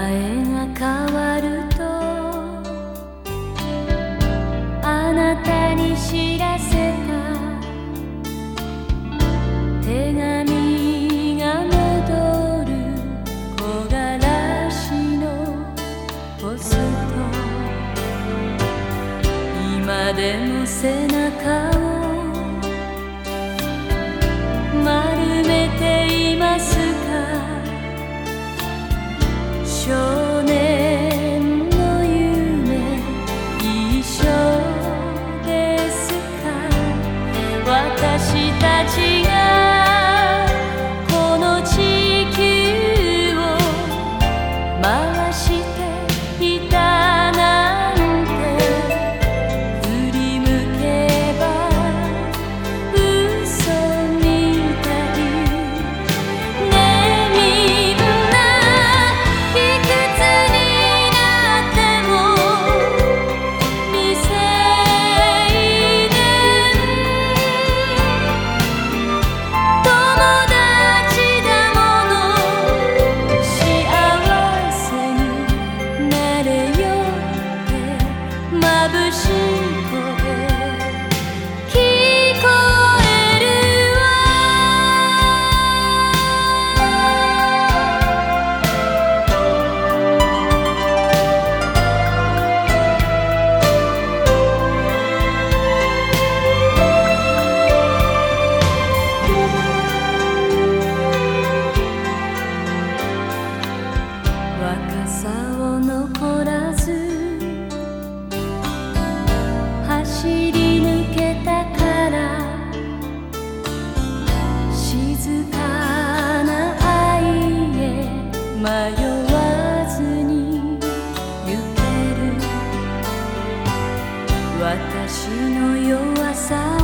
前が変わるとあなたに知らせた手紙が戻る木枯らしのポスト。今でも背中差を残らず走り抜けたから静かな愛へ迷わずにゆける。私の弱さ